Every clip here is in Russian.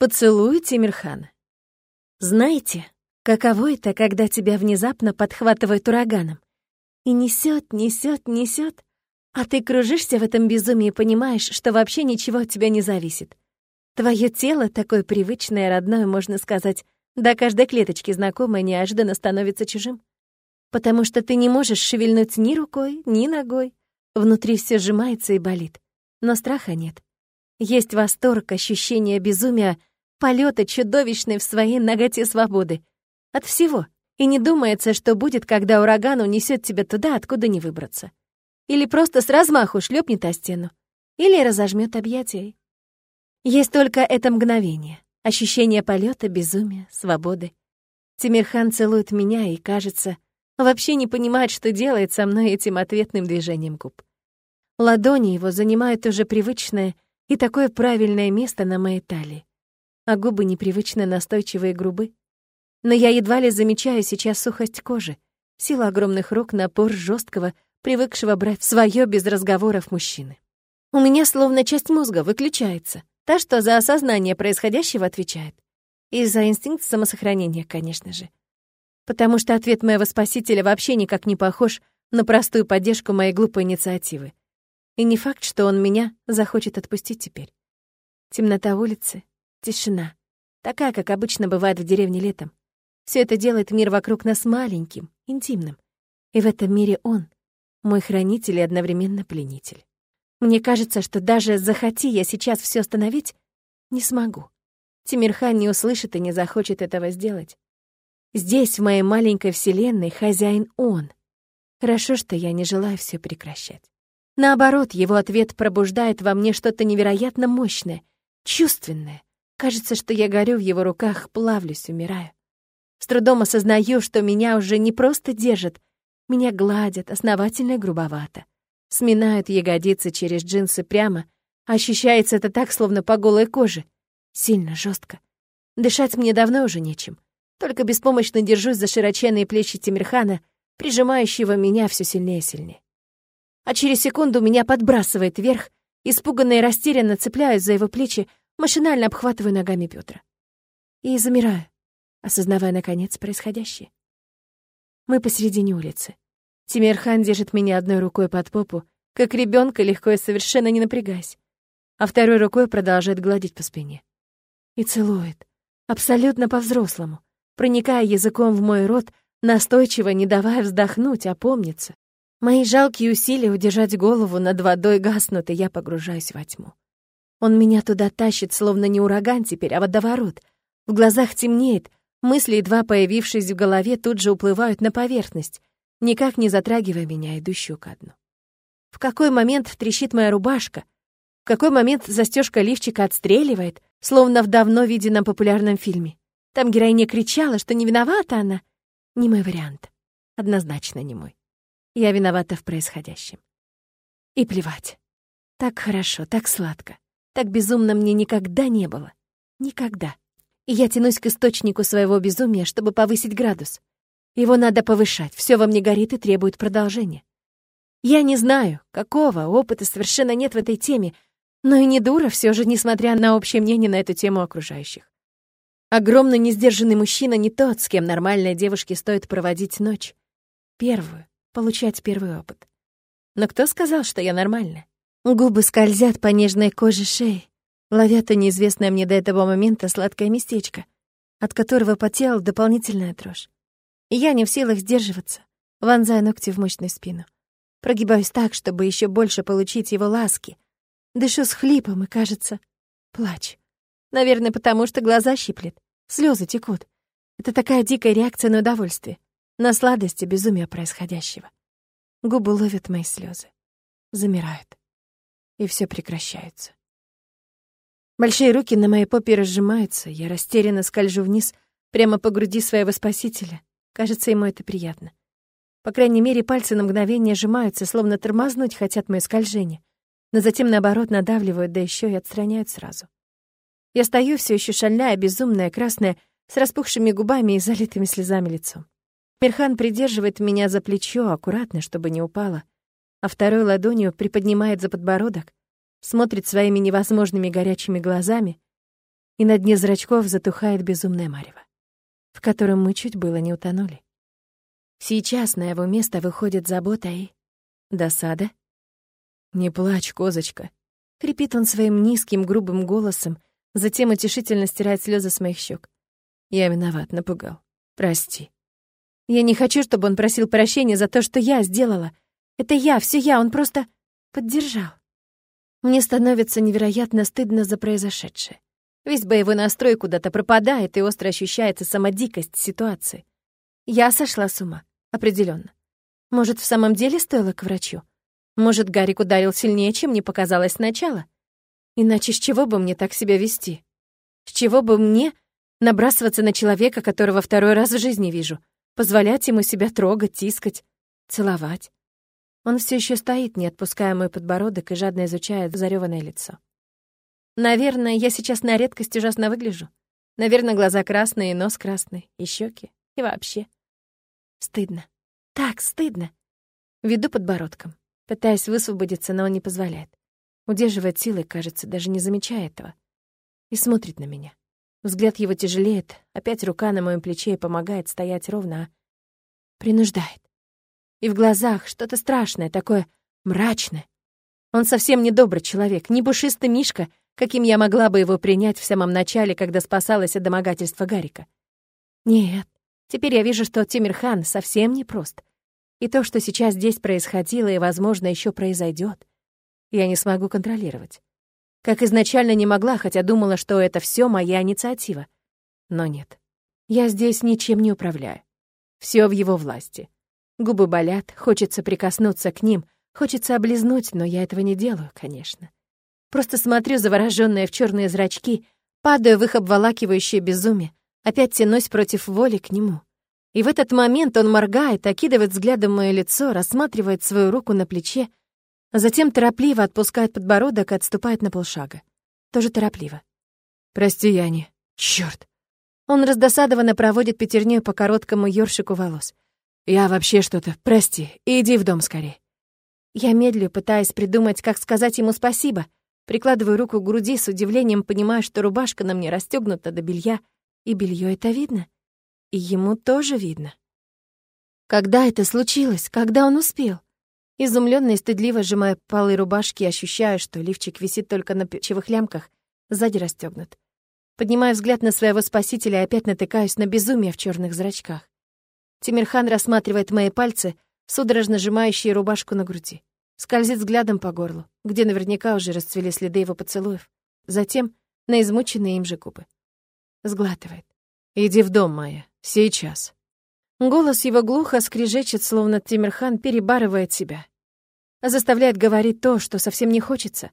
Поцелуй Тимирхана. Знаете, каково это, когда тебя внезапно подхватывает ураганом? И несет, несет, несет, а ты кружишься в этом безумии и понимаешь, что вообще ничего от тебя не зависит. Твое тело, такое привычное, родное, можно сказать, до каждой клеточки знакомое, неожиданно становится чужим. Потому что ты не можешь шевельнуть ни рукой, ни ногой. Внутри все сжимается и болит. Но страха нет. Есть восторг, ощущение безумия, полета чудовищной в своей ноготе свободы. От всего. И не думается, что будет, когда ураган унесет тебя туда, откуда не выбраться. Или просто с размаху шлепнет о стену. Или разожмет объятия. Есть только это мгновение. Ощущение полета, безумия, свободы. Тимирхан целует меня и, кажется, вообще не понимает, что делает со мной этим ответным движением губ. Ладони его занимают уже привычное и такое правильное место на моей талии а губы непривычно настойчивые и грубы. Но я едва ли замечаю сейчас сухость кожи, силу огромных рук, напор жесткого, привыкшего брать свое без разговоров мужчины. У меня словно часть мозга выключается, та, что за осознание происходящего отвечает. И за инстинкт самосохранения, конечно же. Потому что ответ моего спасителя вообще никак не похож на простую поддержку моей глупой инициативы. И не факт, что он меня захочет отпустить теперь. Темнота улицы, Тишина. Такая, как обычно бывает в деревне летом. Все это делает мир вокруг нас маленьким, интимным. И в этом мире он — мой хранитель и одновременно пленитель. Мне кажется, что даже захоти я сейчас все остановить, не смогу. Тимирхан не услышит и не захочет этого сделать. Здесь, в моей маленькой вселенной, хозяин он. Хорошо, что я не желаю все прекращать. Наоборот, его ответ пробуждает во мне что-то невероятно мощное, чувственное, Кажется, что я горю в его руках, плавлюсь, умираю. С трудом осознаю, что меня уже не просто держат, меня гладят, основательно и грубовато. Сминают ягодицы через джинсы прямо, ощущается это так, словно по голой коже. Сильно, жестко. Дышать мне давно уже нечем. Только беспомощно держусь за широченные плечи Тимирхана, прижимающего меня все сильнее и сильнее. А через секунду меня подбрасывает вверх, испуганно и растерянно цепляюсь за его плечи, Машинально обхватываю ногами Пётра. И замираю, осознавая, наконец, происходящее. Мы посередине улицы. Тимирхан держит меня одной рукой под попу, как ребенка легко и совершенно не напрягаясь, а второй рукой продолжает гладить по спине. И целует, абсолютно по-взрослому, проникая языком в мой рот, настойчиво не давая вздохнуть, опомниться. Мои жалкие усилия удержать голову над водой гаснут, и я погружаюсь во тьму. Он меня туда тащит, словно не ураган теперь, а водоворот. В глазах темнеет, мысли, едва появившись в голове, тут же уплывают на поверхность, никак не затрагивая меня, идущую ко дну. В какой момент трещит моя рубашка? В какой момент застежка лифчика отстреливает, словно в давно виденном популярном фильме? Там героиня кричала, что не виновата она. Не мой вариант. Однозначно не мой. Я виновата в происходящем. И плевать. Так хорошо, так сладко. Так безумно мне никогда не было. Никогда. И я тянусь к источнику своего безумия, чтобы повысить градус. Его надо повышать, все во мне горит и требует продолжения. Я не знаю, какого, опыта совершенно нет в этой теме, но и не дура все же, несмотря на общее мнение на эту тему окружающих. Огромно несдержанный мужчина не тот, с кем нормальной девушке стоит проводить ночь. Первую, получать первый опыт. Но кто сказал, что я нормальная? Губы скользят по нежной коже шеи, ловя то неизвестное мне до этого момента сладкое местечко, от которого по телу дополнительная дрожь. Я не в силах сдерживаться, вонзая ногти в мощную спину. Прогибаюсь так, чтобы еще больше получить его ласки. Дышу с хлипом и, кажется, плачу. Наверное, потому что глаза щиплет, слезы текут. Это такая дикая реакция на удовольствие, на сладость и безумие происходящего. Губы ловят мои слезы, замирают и все прекращается. Большие руки на моей попе разжимаются, я растерянно скольжу вниз, прямо по груди своего спасителя. Кажется, ему это приятно. По крайней мере, пальцы на мгновение сжимаются, словно тормознуть хотят мое скольжение, но затем, наоборот, надавливают, да еще и отстраняют сразу. Я стою все еще шальная, безумная, красная, с распухшими губами и залитыми слезами лицом. Мирхан придерживает меня за плечо, аккуратно, чтобы не упала, а второй ладонью приподнимает за подбородок, смотрит своими невозможными горячими глазами, и на дне зрачков затухает безумное марево, в котором мы чуть было не утонули. Сейчас на его место выходит забота и... досада. «Не плачь, козочка», — крепит он своим низким грубым голосом, затем утешительно стирает слезы с моих щек. «Я виноват, напугал. Прости». Я не хочу, чтобы он просил прощения за то, что я сделала. Это я, все я, он просто поддержал. Мне становится невероятно стыдно за произошедшее. Весь боевой настрой куда-то пропадает, и остро ощущается сама дикость ситуации. Я сошла с ума, определенно. Может, в самом деле стоило к врачу? Может, Гарик ударил сильнее, чем мне показалось сначала? Иначе с чего бы мне так себя вести? С чего бы мне набрасываться на человека, которого второй раз в жизни вижу? Позволять ему себя трогать, тискать, целовать? Он все еще стоит, не отпуская мой подбородок и жадно изучает зареванное лицо. Наверное, я сейчас на редкость ужасно выгляжу. Наверное, глаза красные, нос красный, и щеки, и вообще. Стыдно. Так, стыдно. Веду подбородком, пытаясь высвободиться, но он не позволяет. Удерживает силой, кажется, даже не замечая этого. И смотрит на меня. Взгляд его тяжелеет, опять рука на моем плече и помогает стоять ровно, а принуждает. И в глазах что-то страшное, такое мрачное. Он совсем не добрый человек, не пушистый мишка, каким я могла бы его принять в самом начале, когда спасалась от домогательства Гарика. Нет, теперь я вижу, что Тимирхан совсем не прост. И то, что сейчас здесь происходило и, возможно, еще произойдет, я не смогу контролировать. Как изначально не могла, хотя думала, что это все моя инициатива. Но нет, я здесь ничем не управляю. Все в его власти. Губы болят, хочется прикоснуться к ним, хочется облизнуть, но я этого не делаю, конечно. Просто смотрю заворожённая в черные зрачки, падаю в их обволакивающее безумие, опять тянусь против воли к нему. И в этот момент он моргает, окидывает взглядом мое лицо, рассматривает свою руку на плече, а затем торопливо отпускает подбородок и отступает на полшага. Тоже торопливо. «Прости, Яни. Чёрт!» Он раздосадованно проводит пятерней по короткому ёршику волос. «Я вообще что-то... Прости, иди в дом скорее». Я медлю, пытаясь придумать, как сказать ему спасибо. Прикладываю руку к груди с удивлением, понимая, что рубашка на мне расстёгнута до белья, и белье это видно. И ему тоже видно. Когда это случилось? Когда он успел? Изумлённо и стыдливо сжимая полы рубашки, ощущаю, что лифчик висит только на плечевых лямках, сзади расстёгнут. Поднимаю взгляд на своего спасителя и опять натыкаюсь на безумие в чёрных зрачках. Тимирхан рассматривает мои пальцы, судорожно сжимающие рубашку на груди. Скользит взглядом по горлу, где наверняка уже расцвели следы его поцелуев. Затем на измученные им же губы. Сглатывает. «Иди в дом, Майя. Сейчас». Голос его глухо скрежечет, словно Тимирхан перебарывает себя. Заставляет говорить то, что совсем не хочется.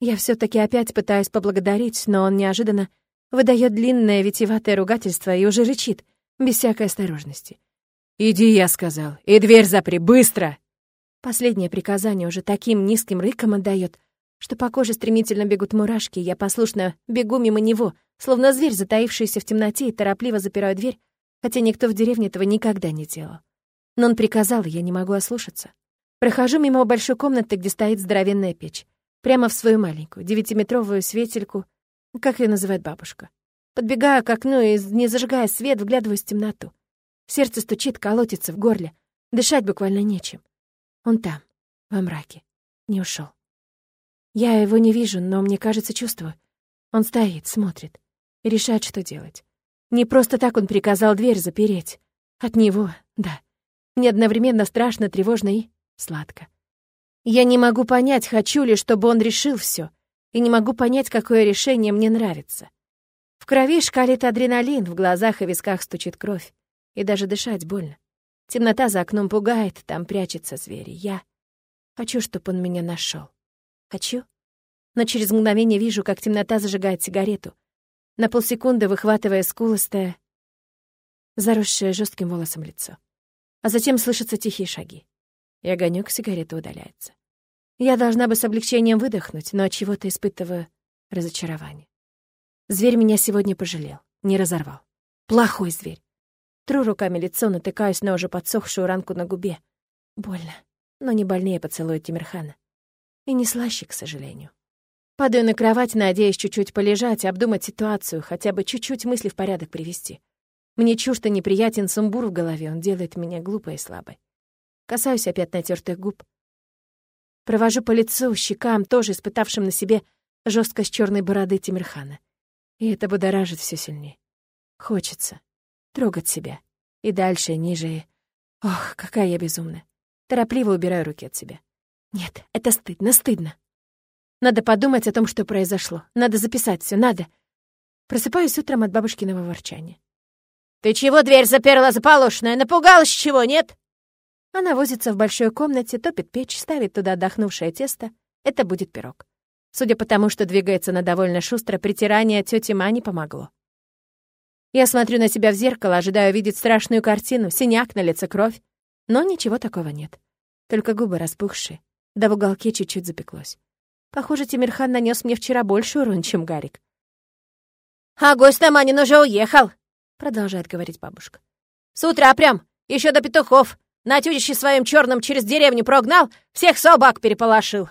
Я все таки опять пытаюсь поблагодарить, но он неожиданно выдает длинное витиеватое ругательство и уже рычит, без всякой осторожности. «Иди», — я сказал, — «и дверь запри, быстро!» Последнее приказание уже таким низким рыком отдает, что по коже стремительно бегут мурашки, я послушно бегу мимо него, словно зверь, затаившийся в темноте, и торопливо запираю дверь, хотя никто в деревне этого никогда не делал. Но он приказал, и я не могу ослушаться. Прохожу мимо большой комнаты, где стоит здоровенная печь. Прямо в свою маленькую, девятиметровую светельку, как ее называет бабушка. Подбегаю к окну и, не зажигая свет, вглядываюсь в темноту. Сердце стучит, колотится в горле. Дышать буквально нечем. Он там, во мраке. Не ушел. Я его не вижу, но мне кажется, чувствую. Он стоит, смотрит и решает, что делать. Не просто так он приказал дверь запереть. От него, да. Мне одновременно страшно, тревожно и сладко. Я не могу понять, хочу ли, чтобы он решил все, и не могу понять, какое решение мне нравится. В крови шкалит адреналин, в глазах и висках стучит кровь и даже дышать больно. Темнота за окном пугает, там прячется зверь. Я хочу, чтобы он меня нашел. Хочу. Но через мгновение вижу, как темнота зажигает сигарету, на полсекунды выхватывая скулостое, заросшее жестким волосом лицо. А затем слышатся тихие шаги. И огонек сигареты удаляется. Я должна бы с облегчением выдохнуть, но от чего-то испытываю разочарование. Зверь меня сегодня пожалел, не разорвал. Плохой зверь. Тру руками лицо, натыкаюсь на уже подсохшую ранку на губе. Больно, но не больнее поцелует Тимирхана. И не слаще, к сожалению. Падаю на кровать, надеясь чуть-чуть полежать, обдумать ситуацию, хотя бы чуть-чуть мысли в порядок привести. Мне чуждо неприятен сумбур в голове, он делает меня глупой и слабой. Касаюсь опять натертых губ. Провожу по лицу, щекам, тоже испытавшим на себе жесткость черной бороды Тимирхана. И это будоражит все сильнее. Хочется трогать себя. И дальше, ниже, и... Ох, какая я безумная. Торопливо убираю руки от себя. Нет, это стыдно, стыдно. Надо подумать о том, что произошло. Надо записать все, надо. Просыпаюсь утром от бабушкиного ворчания. «Ты чего дверь заперла заполошенная? Напугалась чего, нет?» Она возится в большой комнате, топит печь, ставит туда отдохнувшее тесто. Это будет пирог. Судя по тому, что двигается она довольно шустро, притирание тети Мани помогло. Я смотрю на себя в зеркало, ожидаю видеть страшную картину, синяк на лице, кровь. Но ничего такого нет. Только губы распухшие, да в уголке чуть-чуть запеклось. Похоже, Тимирхан нанес мне вчера больше урон, чем Гарик. «А гость Наманин уже уехал!» продолжает говорить бабушка. «С утра прям, еще до петухов. На тюдище своим черным через деревню прогнал, всех собак переполошил.